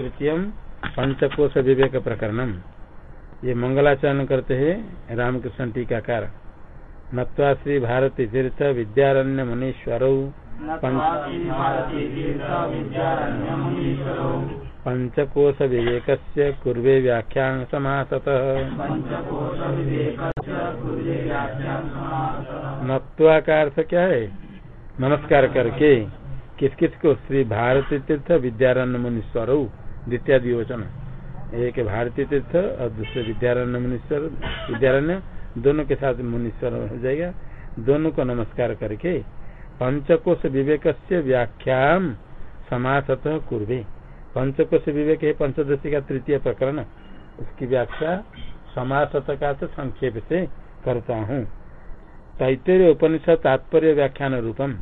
तृतीय पंचकोश विवेक प्रकरणम ये मंगलाचरण करते हैं, रामकृष्ण टीकाकार। नत्वा श्री भारती तीर्थ विद्यारण्य मुनीश्वर। पंचकोश विवेक कुर्वे व्याख्यान समासत नत्वा का अर्थ क्या है। नमस्कार करके किस किस को श्री भारती तीर्थ विद्यारण्य मुनीश्वर। द्वितीय दिवचन एक भारतीय तीर्थ और दूसरे विद्यारण्य मुनीश्वर, विद्यारण्य, दोनों के साथ मुनीश्वर हो जाएगा। दोनों को नमस्कार करके पंचकोश विवेक से व्याख्या समासत कुर्वे। पंचकोश विवेक है पंचदशी का तृतीय प्रकरण। उसकी व्याख्या समासत का तो संक्षेप से करता हूँ। तैतरीय उपनिषद तात्पर्य व्याख्यान रूपम।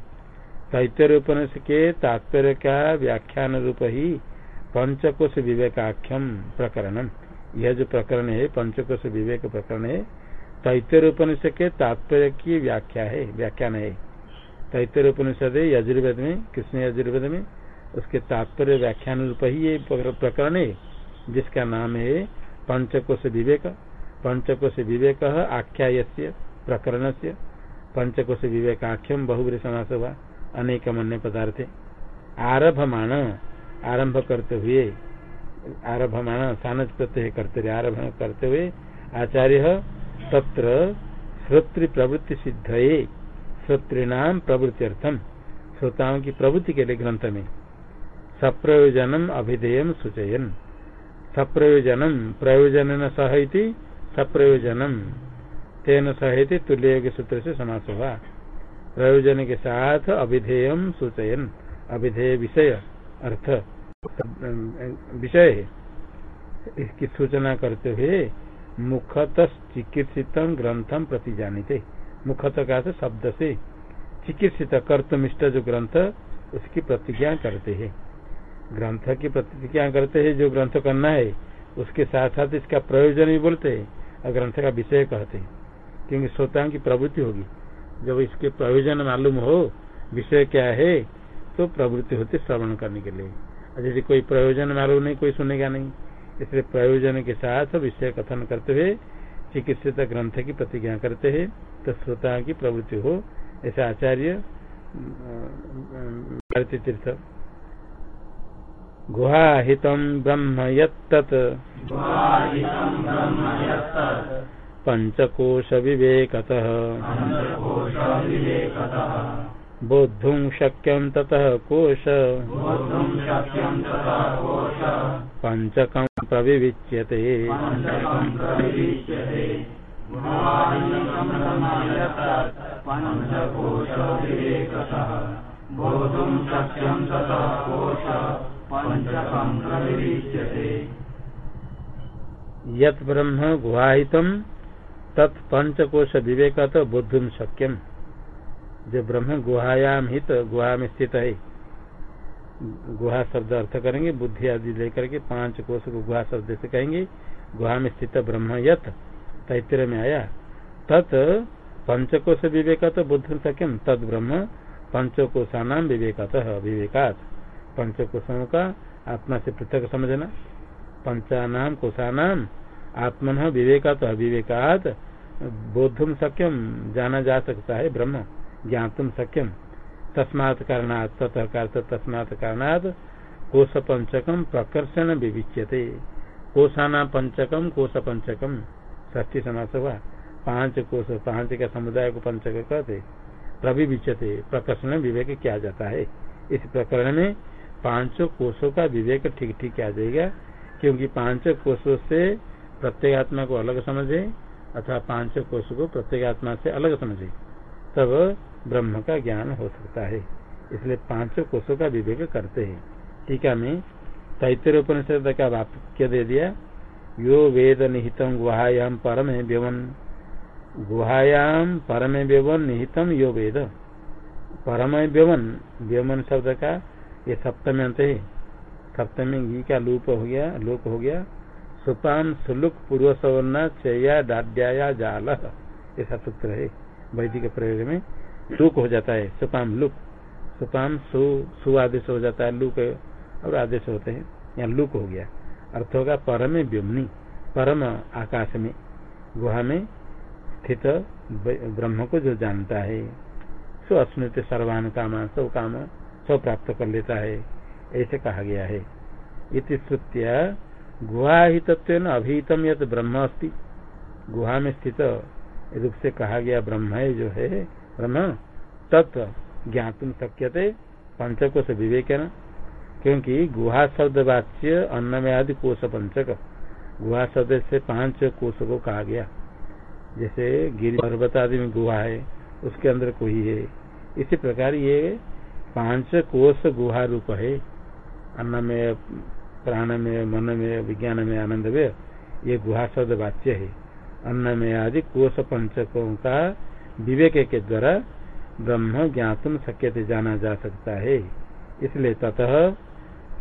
तैतरीय उपनिषद के तात्पर्य का व्याख्यान रूप ही पंचकोश विवेकाख्यम प्रकरणम यह जो प्रकरण है, पंचकोश विवेक प्रकरण है तैतर उपनिषद के तात्पर्य की व्याख्या है, व्याख्यान है। तैतर उपनिषद है, यजुर्वेद में, कृष्ण यजुर्वेद में, उसके तात्पर्य व्याख्यान रूप ही ये प्रकरण है, जिसका नाम है पंचकोश विवेक। पंचकोश विवेक आख्या प्रकरण से पंचकोश विवेकाख्यम बहुबरी समास हुआ अनेक मन्य पदार्थ। आरभमाण। आरंभ करते हुए आरभमान सानज प्रत्यय करते हुए आरभ करते हुए, आचार्य तत्र श्रोत्र प्रवृत्ति सिद्ध श्रोतृणाम प्रवृत्ति अर्थम श्रोताओं की प्रवृत्ति के लिए ग्रंथ में, सप्रयोजनम अभिधेय सूचयन। सप्रयोजनम प्रयोजन सहति सप्रयोजनम तेन सहति तुल्य के सूत्र से समास हुआ प्रयोजन के साथ अभिधेय सूचयन। अभिधेय विषय। अर्थ, विषय इसकी सूचना करते हुए मुखत चिकित्सित ग्रंथम प्रति जानीते। मुखत का शब्द से। चिकित्सित कर्तमिष्ट जो ग्रंथ, उसकी प्रतिज्ञा करते हैं। ग्रंथ की प्रतिज्ञा करते हैं, जो ग्रंथ करना है, उसके साथ साथ इसका प्रयोजन भी बोलते हैं, और ग्रंथ का विषय कहते हैं। क्योंकि श्रोताओं की प्रवृत्ति होगी। जब इसके प्रयोजन मालूम हो, विषय क्या है तो प्रवृत्ति होती श्रवण करने के लिए। जैसे कोई प्रयोजन मालूम नहीं, कोई सुनेगा नहीं। इसलिए प्रयोजन के साथ विषय कथन करते हुए चिकित्सित ग्रंथ की प्रतिज्ञा करते हैं तो श्रोता की प्रवृत्ति हो। ऐसे आचार्य भारतीय तीर्थ। गुहाहित ब्रह्म यत्त पंचकोश विवेकतः। बोद्धुं शक्यं ततः कोश। पञ्चकं प्रविविच्यते। यत् ब्रह्म गुहाहितं तत् पंचकोश विवेकत बुद्धुम शक्यम। जो ब्रह्म गुहायाम हित गुहा में स्थित है। गुहा शब्द अर्थ करेंगे, बुद्धि आदि लेकर के पाँच कोष को गुहा शब्द से कहेंगे गुहा में स्थित ब्रह्म यत तैत्र में आया। तत् पंचकोश विवेक तो बुद्ध सक्यम तद ब्रह्म पंचकोशानाम विवेकत, विवेकात। पंचकोशों का आत्मा से पृथक समझना। पंचानाम कोशानाम आत्मन विवेकात अविवेकात बोधुम सक्यम जाना जा सकता है ब्रह्म। ज्ञातुम सक्यम तस्मात् कारणात् ततः तस्मात् कारणात् कोश पंचकम प्रकर्षण विविच्यते। कोशाना पंचकम कोश पंचकम ष्ठी समास पाँच कोश पाँच का समुदाय को पंचक कहते। प्रविविच्यते। प्रकर्षण विवेक किया जाता है? इस प्रकरण में पाँचों कोषों का विवेक ठीक ठीक किया जाएगा? क्योंकि पाँच कोषों से प्रत्येगात्मा को अलग समझे अथवा पाँच कोषों को प्रत्येगात्मा से अलग समझे। तब ब्रह्म का ज्ञान हो सकता है। इसलिए पाँचों कोषों का विवेक करते हैं। टीका में तैतर उपनिषद का वाक्य दे दिया। यो वेद निहितम गुहायाम परम व्यवन। गुहायाम परम व्यवन निहितम यो वेद। परम व्यवन व्यवन शब्द का ये सप्तम अंत है। सप्तमी घी का लूप हो गया, लोप हो गया। सुपाम सुलुक पूर्व सवर्णा चया डाड्या जाल। ऐसा सूत्र है। वैदिक प्रयोग में लुक हो जाता है। सुपाम लुक सुपाम सु सु आदेश हो जाता है लुक और आदेश होते हैं। यहाँ लुक हो गया। अर्थ होगा परम व्योमनी परम आकाश में, गुहा में स्थित ब्रह्म को जो जानता है, सो अस्मृत सर्वान काम सब काम सब प्राप्त कर लेता है। ऐसे कहा गया है। इति श्रुत्या गुहा तत्व अभिहितम यद ब्रह्म अस्ति। गुहा में स्थित रूप से कहा गया ब्रह्म जो है ब्रह्म तत्व ज्ञातुम शक्यते पंचकोश विवेक न क्योंकि गुहा शब्द वाच्य अन्न में आदि कोश पंचक गुहा शब्द से पाँच कोश को कहा गया। जैसे गिरी पर्वत आदि में गुहा है, उसके अंदर कोई है। इसी प्रकार ये पाँच कोश गुहा रूप है। अन्न में प्राण में मन में विज्ञान में आनंद में ये गुहा शब्द वाच्य है। अन्न में आदि कोश पंचकों का विवेक के द्वारा ब्रह्म ज्ञातुम शक्य जाना जा सकता है। इसलिए ततः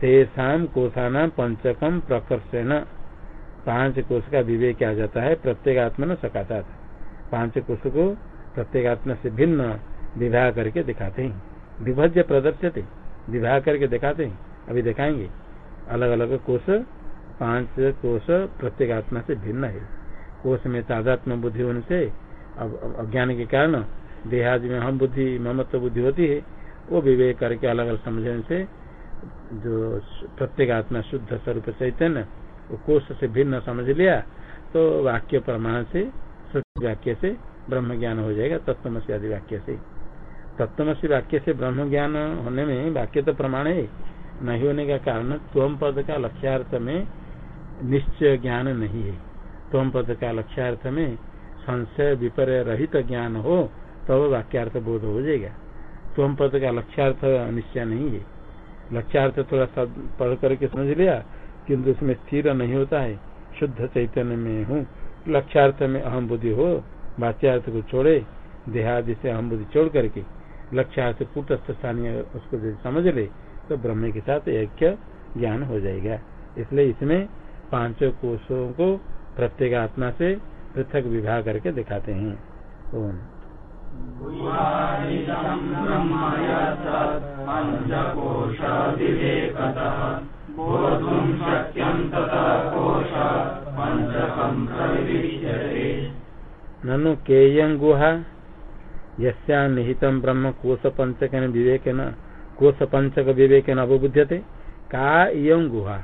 तेषाम कोषाना पंचकम प्रकर्षण पाँच कोष का विवेक आ जाता है प्रत्येक आत्मा न सकाता पाँच कोष को प्रत्येक आत्मा से भिन्न विवाह करके दिखाते हैं। विभज्य प्रदर्शित, विवाह करके दिखाते हैं। अभी दिखाएँगे। अलग अलग कोष पाँच कोष प्रत्येक आत्मा से भिन्न है। कोष में तादात्म बुद्धि होने से, अब अज्ञान के कारण देहादि में हम बुद्धि, ममत्व बुद्धि होती है, वो विवेक करके अलग अलग समझने से जो प्रत्येक आत्मा शुद्ध स्वरूप चैतन्य, वो कोष से भिन्न समझ लिया तो वाक्य प्रमाण से वाक्य से ब्रह्म ज्ञान हो जाएगा, तत्वमसी आदि वाक्य से। तत्वमसी वाक्य से ब्रह्म ज्ञान होने में वाक्य तो प्रमाण है, नहीं होने का कारण त्वम पद का लक्ष्यार्थ में निश्चय ज्ञान नहीं है। त्वम पद का लक्ष्यार्थ में संशय विपर्य रहित ज्ञान हो तब तो वाक्यार्थ बोध हो जाएगा। त्वम पद का लक्ष्यार्थ निश्चय नहीं है। लक्ष्यार्थ थोड़ा सा पढ़ करके समझ लिया, किंतु उसमें स्थिर नहीं होता है। शुद्ध चैतन्य में हूँ। लक्ष्यार्थ में अहम बुद्धि हो, वाच्यार्थ को छोड़े, देहादि से अहम बुद्धि छोड़ करके। लक्ष्यार्थ कूटस्थ स्थानीय उसको समझ ले तो ब्रह्म के साथ ऐक्य ज्ञान हो जाएगा। इसलिए इसमें पाँचों कोषों को प्रत्येक आत्मा से पृथक विवाह करके दिखाते हैं। ओम। ननु केयं गुहा यस्या निहितम ब्रह्म कोश पंचक विवेक न कोश पंचक विवेक न अवबुध्यते। का इं गुहा?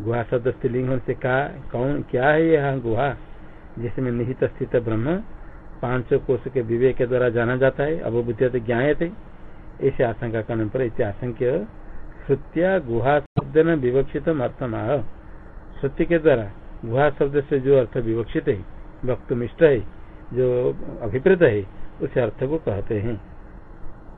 गुहा शब्द स्त्रीलिंग से का कौन, क्या है यह गुहा? जिसमें निहित स्थित ब्रह्म पाँच कोष के विवेक के द्वारा जाना जाता है अवबुद्धते ज्ञाते ऐसे आशंका करने पर इसे आशंक्य, श्रुतिया गुहा शब्द न विवक्षित अर्थमाह। श्रुति के द्वारा गुहा शब्द से जो अर्थ विवक्षित है, वक्तुमिष्ट है, जो अभिप्रेत है, उस अर्थ को कहते हैं।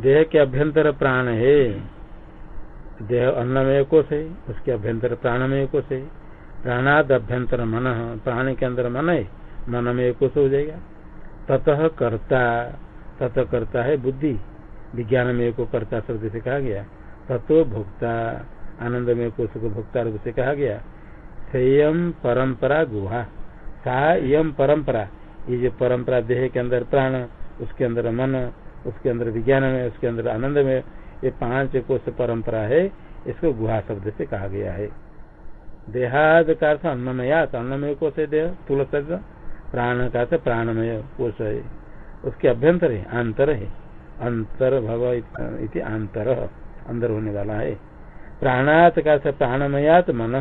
देह के अभ्यंतर प्राण है। देह अन्नमय कोश है उसके अभ्यंतर प्राणमय कोश है प्राणाद अभ्यंतर मन, प्राण के अंदर मन है मन में कोश हो जाएगा। ततः कर्ता, ततः करता है बुद्धि। विज्ञान में को कर्ता शब्द से कहा गया। तत्व भोक्ता आनंद में को भोक्ता रूप से कहा गया। संयम परंपरा गुहा। सा यम परंपरा। ये जो परंपरा देह के अंदर प्राण, उसके अंदर मन उसके अंदर विज्ञान में, उसके अंदर आनंद में, ये पाँच कोश परंपरा है, इसको गुहा शब्द से कहा गया है। देहाद का अर्थ अन्नमयात अन्नमय कोश है देह तुल प्राण का अर्थ प्राणमय कोश है। उसके अभ्यंतर है, आंतर है। अंतर भव इति आंतर, अंदर होने वाला है। प्राणात का अर्थ प्राणमयात मन,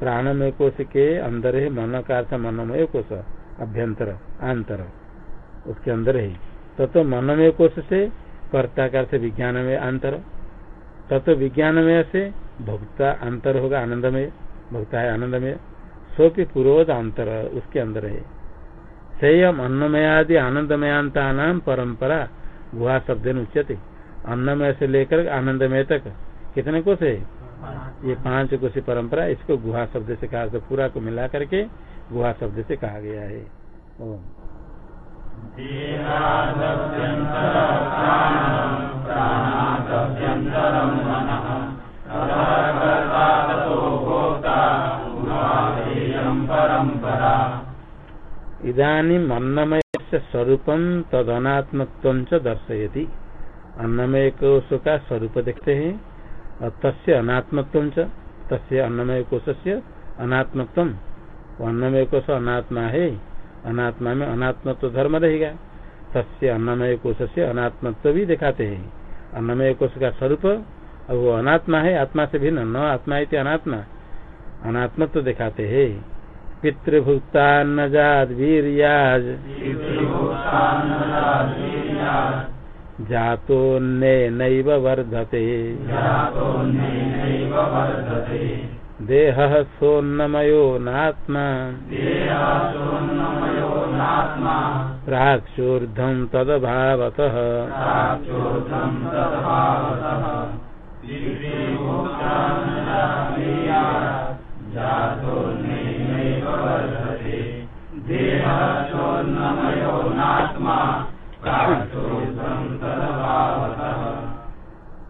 प्राणमय कोष के अंदर है, मन का अर्थ मनमय कोश, अभ्यंतर, आंतर, उसके अंदर है। तत्व मनमय कोश से कर्ता का अर्थ विज्ञान में अंतर। तत्व विज्ञान में से भोक्ता अंतर होगा आनंदमय। भोक्ता है आनंदमय। सोपी पूर्वद अंतर उसके अंदर है। संयम अन्नमयादि आनंदमयांता नाम परंपरा गुहा शब्द उच्यते। अन्नमय से लेकर आनंदमय तक कितने कोष है? ये पाँच कोष परंपरा इसको गुहा शब्द से कहा पूरा को मिला करके गुहा शब्द से कहा गया है। इधानी अन्नमय से स्वरूप तदनात्मत्व दर्शयति। अन्नमय कोश का स्वरूप देखते हैं तस्य अनात्मत्व तस्य अन्नमय कोश से अनात्मत्व। अन्नमय कोश अनात्मा है। अनात्मा में अनात्मत्व धर्म रहेगा। तस्य अन्नमय कोश से अनात्मत्व भी दिखाते हैं। अन्नमय कोश का स्वरूप और वो अनात्मा है आत्मा से भिन्न न आत्मा इति अनात्मा अनात्मत्व दिखाते हैं। पितृभुक्तान्नजाद वीर्याज जातोन्ने नैव वर्धते। देह सोन्नमयो नात्मा प्राक्षूर्धम तदभावतः।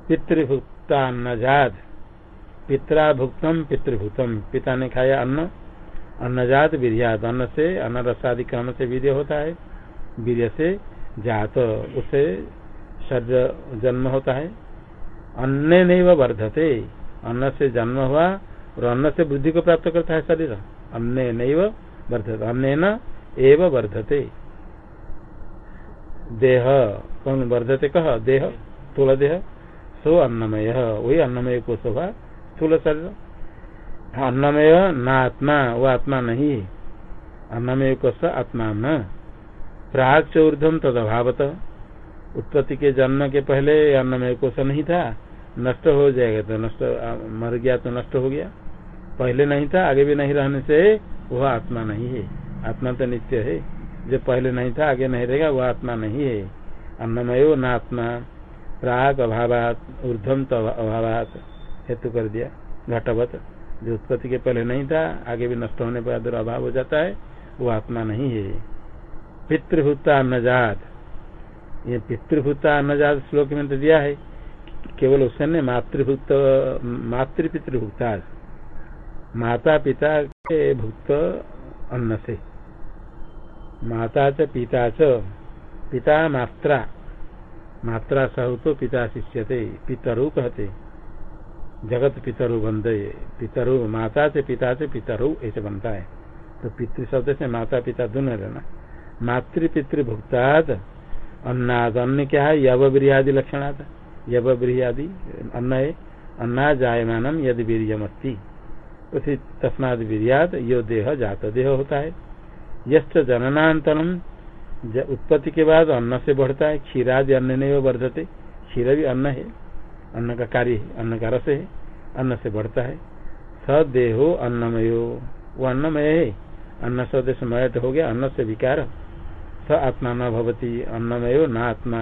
पितृभुक्ता अन्नजात पितरा भुक्तम पितृभूतम पिता ने खाया अन्न। अन्नजात वीर्यात अन्न से अन्न रसादि क्रम से वीर्य होता है। वीर्य से जात, उसे शरीर जन्म होता है। अन्न नहीं वर्धते। अन्न से जन्म हुआ और अन्न से बुद्धि को प्राप्त करता है शरीर। अन्न नहीं वर्धते। अन्न न एव वर्धते। देह, कौन वर्धते कह? देह, स्थूल देह। सो अन्नमय। वही अन्नमय को शोभा स्थूल शरीर। अन्नमय न आत्मा वो आत्मा नहीं। है अन्नमय को आत्मा न। प्राग चौर्धम तद अभावत उत्पत्ति के जन्म के पहले अन्नमय कोश नहीं था। नष्ट हो जाएगा तो नष्ट मर गया तो नष्ट हो गया। पहले नहीं था, आगे भी नहीं रहने से वह आत्मा नहीं है। आत्मा तो नित्य है। जो पहले नहीं था, आगे नहीं रहेगा वह आत्मा नहीं है। अन्नमयो न आत्मा प्राग अभावात ऊर्धम तो अभावात, हेतु कर दिया, घटवत। जो उत्पत्ति के पहले नहीं था, आगे भी नष्ट होने पर अभाव हो जाता है, वो आत्मा नहीं है। पितृभूता अन्नजात ये पितृभूता अन्नजात श्लोक में तो दिया है केवल उसने मातृभूत मातृपितृभुक्ता माता पिता के भुक्त अन्न से। माता च, पिता च। पिता मात्रा। मात्रा सह तो पिता शिष्य थे पितरु कहते। जगत पितरु बंदे पितरु, माता से पिता से पितरु, ऐसे बनता है। तो पितृ शब्द से माता पिता दोनों रहना मातृ पितृ भुक्ताद अन्नाद अन्न क्या है? यव ब्रियादि लक्षणाद यव ब्रियादि अन्न है। अन्ना जायमानम यदि वीरियमस्ती। उसी तस्माद वीरियाद यो देह जात देह होता है। यश जननांतरम उत्पत्ति के बाद अन्न से बढ़ता है। क्षीरादि अन्न नहीं वर्धते। क्षीर भी अन्न है। अन्न का कार्य अन्न का रस है, अन्न से बढ़ता है। सदेहो अन्नमयो, वो अन्नमय है। अन्न स्वदेश मयत हो गया, अन्न से विकार। स आत्मा न भवती, अन्नमयो न आत्मा।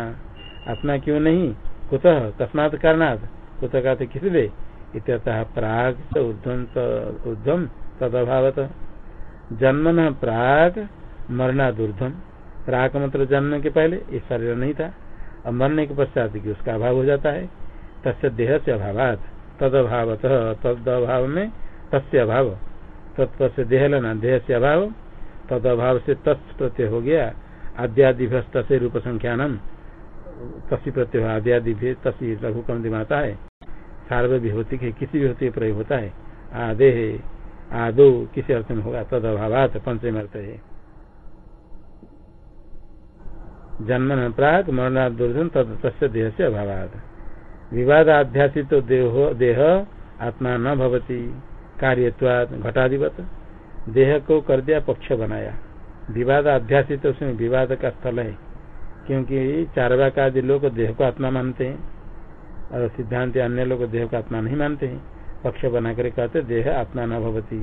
आत्मा क्यों नहीं? कुतः? तस्मात कारणात। कुतः का किस दे इत्यतः प्राग ऊर्धम ऊर्धम तदभावत। जन्म न प्राग मरणादूर्धम प्राग मतलब जन्म के पहले, ये शरीर नहीं था। और मरने के पश्चात उसका अभाव हो जाता है। तस्य देह से अभाव तद अभाव तद अभाव में तस्य अभाव। तत्व से देह लेना देह से अभाव। तद अभाव से तस् प्रत्यय हो गया। आद्यादि से रूप संख्यानम तसी प्रत्यय आद्यादि तसी लघु कम दिमाता है। सार्व विभूति के किसी भी होती प्रयोग होता है। आदे है, आदो किसी अर्थ में होगा। तद अभाव पंचम अर्थ है। जन्म प्राग मरणादुर्धन तद तस्य देह से अभाव विवादाध्यासित तो देह देह आत्मा न भवती। कार्यवाद घटाधिपत। देह को कर दिया पक्ष बनाया। विवाद अध्यासित उसमें विवाद का स्थल है। क्योंकि चारवा आदि लोग देह को आत्मा मानते हैं। और सिद्धांत अन्य लोग देह को आत्मा नहीं मानते हैं। पक्ष बनाकर कहते देह आत्मा न भवती।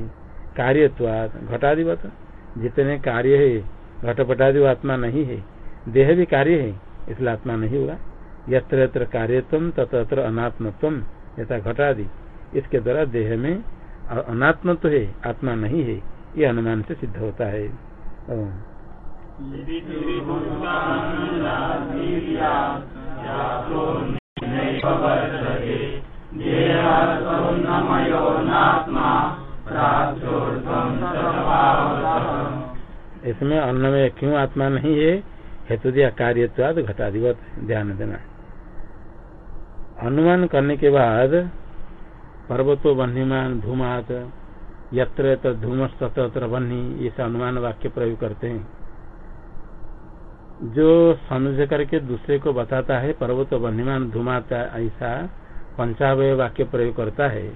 कार्यवाद घटाधिपत। जितने कार्य है, घटपटादि आत्मा नहीं है। देह भी कार्य है, इसलिए आत्मा नहीं होगा। यत्र यत्र कार्यत्म तत्र अनात्मत्व, यथा घटादि। इसके द्वारा देह में अनात्म तो है, आत्मा नहीं है, ये अनुमान से सिद्ध होता है। इसमें अन्न में क्यों आत्मा नहीं है? हेतु दिया कार्यत्वाद घटाधिवत ध्यान देना। अनुमान करने के बाद पर्वतो बन्हीमान धूमात यत्र धूमस तत्र बन्ही ऐसा अनुमान वाक्य प्रयोग करते हैं। जो समझ करके दूसरे को बताता है, पर्वत बन्हीमान धूमाता ऐसा पंचावय वाक्य प्रयोग करता है।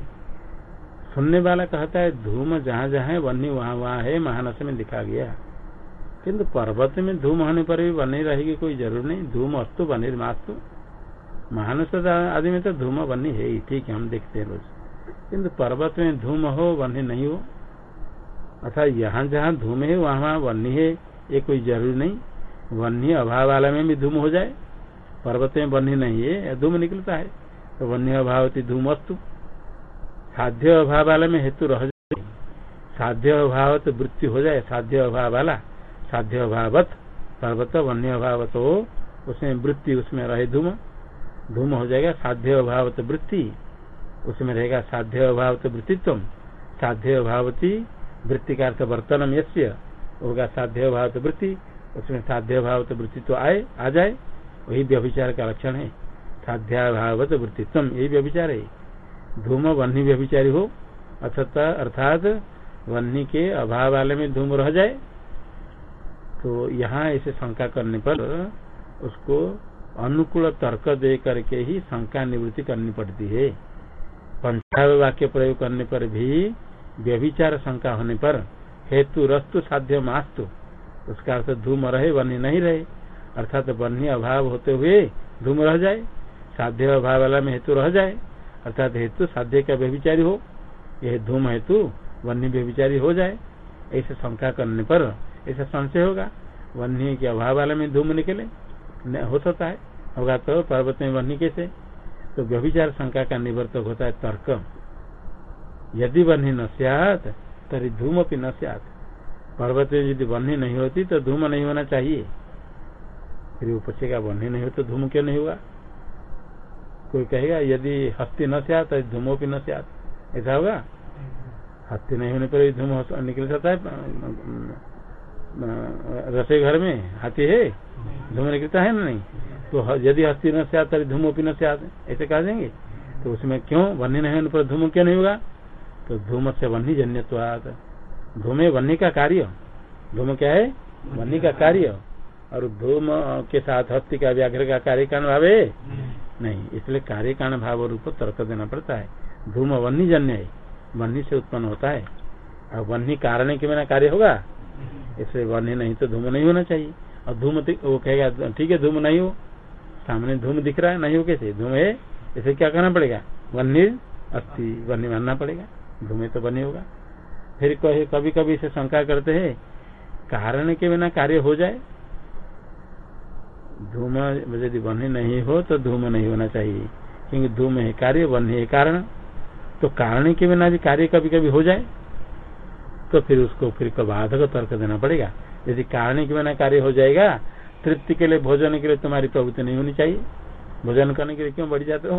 सुनने वाला कहता है, धूम जहाँ जहाँ है वन्नी वहाँ वहाँ है महानस में दिखा गया। किंतु पर्वत में धूम होने पर भी बनी रहेगी कोई ज़रूर नहीं। धूम अस्तु, बने मास्तु। महानस आदि में तो धूम बनी है ही, ठीक है, हम देखते हैं रोज। किन्तु पर्वत में धूम हो, बनी नहीं हो, अर्थात यहाँ जहाँ धूम है, वहाँ बनी है, ये कोई ज़रूरी नहीं। वन्य अभाव वाला में भी धूम हो जाए, पर्वत में बनी नहीं है धूम निकलता है तो वन्य अभावती धूम अस्तु। साध्य अभाव वाले में हेतु रह जाए। साध्य अभाव तो वृत्ति हो जाए, साध्य अभाव वाला। साध्य अभावत पर्वत वन्य अभाव तो उसमें वृत्ति उसमें रहे धूम धूम हो जाएगा साध्य अभावत वृत्ति, उसमें रहेगा साध्य अभावत वृत्तित्व साध्य अभावती वृत्ति का अर्थ वर्तनम यश्य होगा साध्य अभावत वृत्ति, उसमें साध्य अभावत वृत्ति तो आए, आ जाए, वही व्यभिचार का लक्षण है, साध्याभावत वृत्तित्व, यही व्यभिचार है। धूम वन्नी व्यभिचारी हो अर्थात वन्नी के अभाव वाले में धूम रह जाए तो यहाँ ऐसे शंका करने पर उसको अनुकूल तर्क दे करके ही शंका निवृत्ति करनी पड़ती है। पंचाव वाक्य प्रयोग करने पर भी व्यभिचार शंका होने पर हेतु रस्तु साध्य मास्तु, उसका अर्थ धूम रहे वन्य नहीं रहे, अर्थात तो वन्य अभाव होते हुए धूम रह जाए, साध्य अभाव वाला में हेतु रह जाए, अर्थात हेतु साध्य का व्यभिचारी हो, यह धूम हेतु वन्य व्यभिचारी हो जाए, ऐसे शंका करने पर ऐसा संशय होगा। वन्य के अभाव वाले में धूम निकले। हो सकता है। होगा तो पर्वत में वन्य कैसे? तो व्यभिचार शंका का निवर्तक होता है तर्क। यदि वन्य न सियात तरी धूम अपनी न सियात। पर्वत में यदि वन्य नहीं होती तो धूम नहीं होना चाहिए। फिर वो पूछेगा वन्य नहीं हो तो धूम क्यों नहीं हुआ? कोई कहेगा यदि हस्ती न से आता धूमो भी न से आता ऐसा होगा? हस्ती नहीं होने पर धूम निकल सकता है। रसोई घर में हाथी है? धूम निकलता है ना नहीं? तो यदि हस्ती न से आता धूमो भी न से आते ऐसे कह देंगे तो उसमें क्यों वन्य नहीं होने पर धूम क्यों नहीं होगा? तो धूम से वन्य जन्य तो धूमे वन्य का कार्य। धूम क्या है? वन्य का कार्य। और धूम के साथ हस्ती का व्याघ्र का कार्य कारण भाव है? नहीं, इसलिए कार्य कारण भाव रूप तर्क देना पड़ता है। धूम वन्नी जन्य है वन्नी से उत्पन्न होता है। और वन्नी कारण के बिना कार्य होगा? इसलिए वन्य नहीं तो धूम नहीं होना चाहिए। और धूम वो कहेगा, ठीक है, धूम नहीं हो। सामने धूम दिख रहा है, नहीं हो कैसे? धूम है, इसे क्या करना पड़ेगा? वन्य अस्थि वन्य मानना पड़ेगा। धूमे तो बने होगा। फिर कहे कभी कभी इसे शंका करते हैं, कारण के बिना कार्य हो जाए। धूम, यदि बन्ही नहीं हो तो धूम नहीं होना चाहिए। क्योंकि धूम है कार्य बन्ही है कारण। तो कारण के बिना भी कार्य कभी कभी हो जाए तो फिर उसको फिर बाधक तर्क देना पड़ेगा? यदि कारण के बिना कार्य हो जाएगा, तृप्ति के लिए भोजन के लिए तुम्हारी प्रवृत्ति नहीं होनी चाहिए। भोजन करने के लिए क्यों बढ़ जाते हो?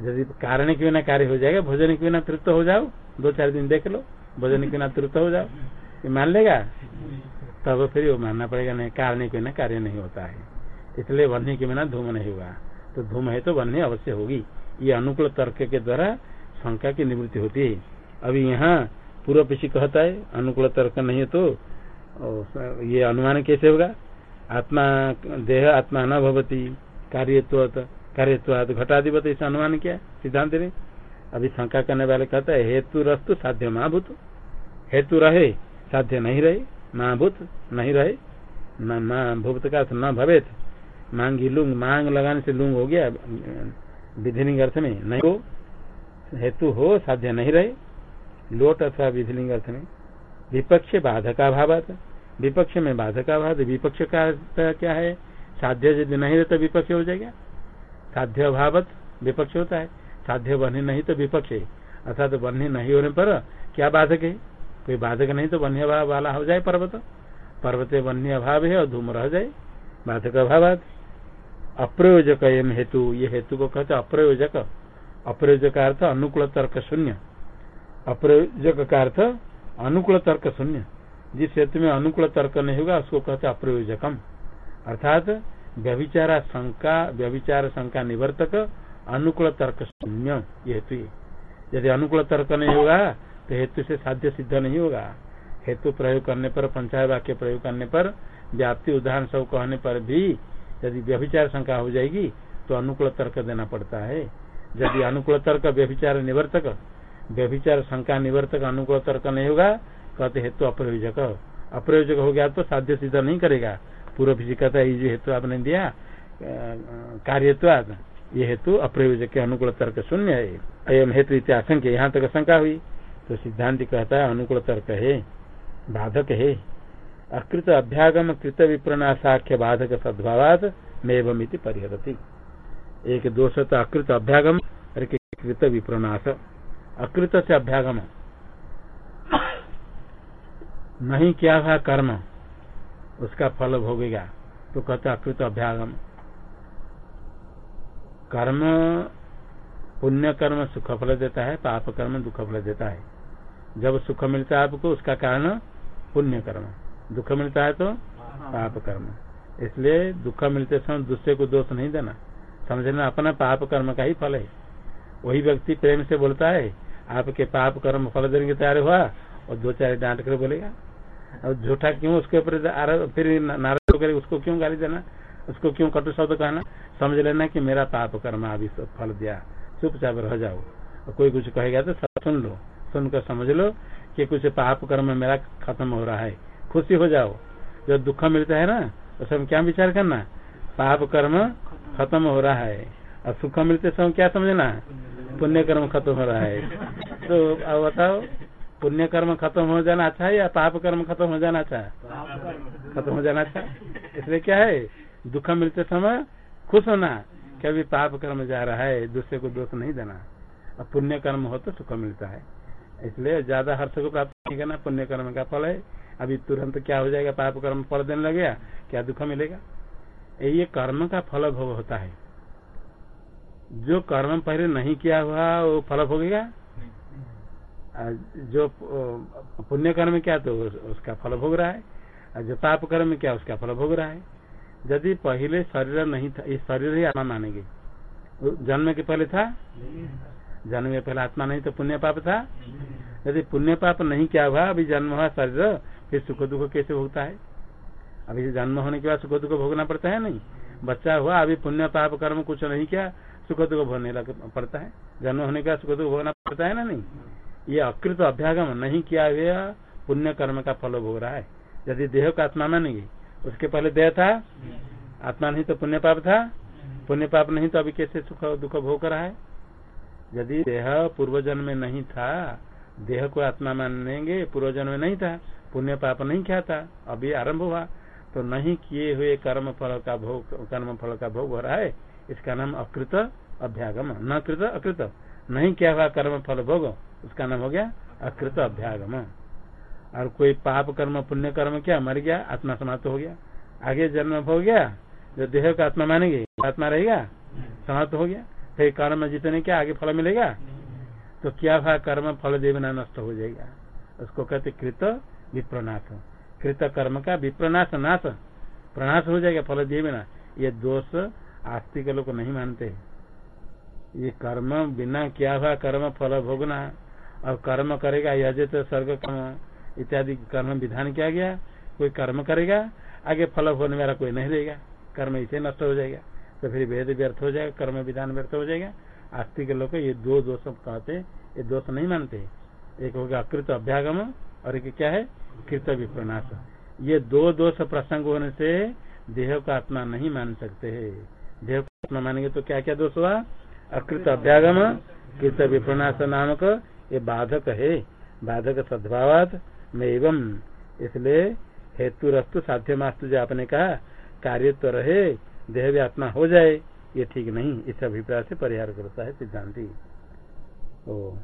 यदि कारण के बिना कार्य हो जाएगा, भोजन के बिना तृप्त हो जाओ। दो चार दिन देख लो, भोजन के बिना तृप्त हो जाओ। ये मान लेगा? तब फिर वो मानना पड़ेगा, नहीं कारण के बिना कार्य नहीं होता है। इसलिए वन्य के बिना धूम नहीं हुआ। तो धूम है तो वन्य अवश्य होगी। ये अनुकूल तर्क के द्वारा शंका की निवृत्ति होती है। अभी यहाँ पूर्व पीछे कहता है, अनुकूल तर्क नहीं है तो ये अनुमान कैसे होगा? आत्मा, देह आत्मा न भवती कार्यत्व कार्यत्वाद घटाधिपत, इसे अनुमान किया सिद्धांत ने। अभी शंका करने वाले कहता है, हेतु रस्तु साध्य महाभूत हेतु रहे, साध्य नहीं रहे महाभूत नहीं रहे, न भूत का न भवेत। मांगी लुंग, मांग लगाने से लुंग हो गया, विधिलिंग अर्थ में नहीं हो। हेतु हो, साध्य नहीं रहे लोट अथवा विधिलिंग अर्थ में विपक्ष बाधका भाव विपक्ष में बाधका भाव विपक्ष का क्या है? साध्य यदि नहीं रहे तो विपक्ष हो जाएगा। साध्य अभावत विपक्ष होता है। साध्य बन्ही नहीं तो विपक्ष है। अर्थात तो बन्ही नहीं होने पर क्या बाधक है? कोई बाधक नहीं तो बन्ही अभाव वाला हो जाए पर्वत। पर्वत बन्ही अभाव है और धूम रह जाए। बाधक अभाव अप्रयोजक एम हेतु। ये हेतु को कहते अप्रयोजक। अप्रयोजक अर्थ अनुकूल तर्क शून्य। अप्रयोजक का अर्थ अनुकूल तर्क शून्य। जिस हेतु में अनुकूल तर्क नहीं होगा, उसको कहते अप्रयोजकम। अर्थात, व्यभिचारा शंका, व्यभिचार शंका निवर्तक, अनुकूल तर्क शून्य हेतु। यदि अनुकूल तर्क नहीं होगा तो हेतु से साध्य सिद्ध नहीं होगा। हेतु प्रयोग करने पर पंचायत वाक्य प्रयोग करने पर, व्याप्ति उदाहरण सब कहने पर भी, यदि व्यभिचार शंका हो जाएगी तो अनुकूल तर्क देना पड़ता है। यदि अनुकूल तर्क व्यभिचार निवर्तक व्यभिचार शंका निवर्तक अनुकूल तर्क नहीं होगा। कहते हेतु अप्रयोजक। अप्रयोजक हो गया तो साध्य सिद्ध नहीं करेगा। पूर्व कहता है ये हेतु आपने दिया कार्यत्वाद, ये हेतु अप्रयोजक के अनुकूल तर्क शून्य है। अयम हेतु इत्याशंक यहाँ तक शंका हुई। तो सिद्धांत कहता है, अनुकूल तर्क है, बाधक है। अकृत अभ्यागम कृत विप्रनाशाख्य बाधक सद्भावाद मेवमिति परिहरती। एक दोष तो अकृत अभ्यागम कृत विप्रनाश अकृत से अभ्यागम नहीं किया था कर्म, उसका फल भोगेगा। तो कहते अकृत अभ्यागम। कर्म पुण्य कर्म सुख फल देता है, पाप कर्म दुख फल देता है। जब सुख मिलता है आपको, उसका कारण पुण्य कर्म। दुख मिलता है तो पाप कर्म। इसलिए दुख मिलते समय दूसरे को दोष नहीं देना। समझना, अपना पाप कर्म का ही फल है। वही व्यक्ति प्रेम से बोलता है, आपके पाप कर्म फल के तैयार हुआ, और दो चार डांट कर बोलेगा। और झूठा क्यों उसके ऊपर फिर नाराज़ होकर उसको क्यों गाली देना? उसको क्यों कटु शब्द कहना? समझ लेना कि मेरा पाप कर्म अभी फल दिया। चुपचाप रह जाओ। और कोई कुछ कहेगा तो सुन लो। सुनकर समझ लो कि कुछ पाप कर्म मेरा खत्म हो रहा है। खुशी हो जाओ। जो दुख मिलता है ना तो सब क्या विचार करना? पाप कर्म खत्म हो रहा है। और सुख मिलते समय क्या समझना? पुण्य कर्म खत्म हो रहा है। तो अब बताओ पुण्य कर्म खत्म हो जाना अच्छा है या पाप कर्म खत्म हो जाना अच्छा खत्म हो जाना अच्छा इसलिए क्या है, दुख मिलते समय खुश होना कि अभी पाप कर्म जा रहा है, दूसरे को दोष नहीं देना। और पुण्य कर्म हो तो सुख मिलता है। इसलिए ज़्यादा हर्ष को प्राप्त नहीं करना पुण्य कर्म का फल है। अभी तुरंत क्या हो जाएगा पाप कर्म फल देने लगेगा, क्या दुख मिलेगा? ये कर्म का फल भोग होता है। जो कर्म पहले नहीं किया हुआ वो फल भोगेगा जो पुण्य कर्म क्या तो उसका फल भोग रहा है। और जो पाप कर्म क्या उसका फल भोग रहा है। यदि पहले शरीर नहीं था ये शरीर ही आत्मा मानेंगे। जन्म के पहले था? जन्म के पहले आत्मा नहीं तो पुण्य पाप था? यदि पुण्य पाप नहीं क्या हुआ अभी जन्म हुआ शरीर फिर सुख दुख कैसे भोगता है? अभी जन्म होने के बाद सुख दुख भोगना पड़ता है नहीं। बच्चा हुआ अभी पुण्य पाप कर्म कुछ नहीं किया सुख दुख भोगने लग पड़ता है। जन्म होने का सुख दुख भोगना पड़ता है ना नहीं? ये अकृत अभ्यागम नहीं किया हुआ पुण्य कर्म का फल भोग रहा है। यदि देह का आत्मा मानेगी, उसके पहले देह था, आत्मा नहीं तो पुण्य पाप था। पुण्य पाप नहीं तो अभी कैसे सुख दुख भोग रहा है? यदि देह पूर्व जन्म में नहीं था, देह को आत्मा मानेंगे पूर्व जन्म में नहीं था, पुण्य पाप नहीं किया था, अभी आरंभ हुआ तो नहीं किए हुए कर्म फल का भोग, कर्म फल का भोग हो रहा है। इसका नाम अकृत अभ्यागम। न कृत, अकृत। नहीं क्या हुआ? कर्म फल भोग। उसका नाम हो गया अकृत अभ्यागम। और कोई पाप कर्म, पुण्य कर्म क्या? मर गया, आत्मा समाप्त हो गया। आगे जन्म हो गया, जो देह का आत्मा मानेंगे, आत्मा रहेगा, समाप्त हो गया। फिर कर्म जितने क्या, आगे फल मिलेगा? तो क्या हुआ? कर्म फल देवना नष्ट हो जाएगा। उसको कहते कृत विप्रनाश कृत कर्म का विप्रनाश नाश। प्रनाश हो जाएगा फल दिए बिना ये दोष आस्तिक लोग नहीं मानते। ये कर्म बिना क्या हुआ कर्म फल भोगना और कर्म करेगा यज स्वर्ग कर्म इत्यादि कर्म विधान किया गया, कोई कर्म करेगा, आगे फल होने वाला कोई नहीं रहेगा। कर्म इसे नष्ट हो जाएगा तो फिर वेद व्यर्थ हो जाएगा, कर्म विधान व्यर्थ हो जाएगा। आस्तिक लोग ये दो दोष कहते ये दोष नहीं मानते। एक हो गया अकृत अभ्यागम और एक क्या है? कृत विप्रनाश ये दो दोष प्रसंग होने से देह का आत्मा नहीं मान सकते है। देह मानेंगे तो क्या क्या दोष हुआ? अकृत अभ्यागम, कृत विप्रनाश नामक ये बाधक है। बाधक सद्भाव में एवं इसलिए हेतु रस्तु साध्य मास्तु जो आपने कहा कार्य तो रहे, देह भी आत्मा हो जाए, ये ठीक नहीं। इस अभिप्राय से परिहार करता है सिद्धांति। ओ।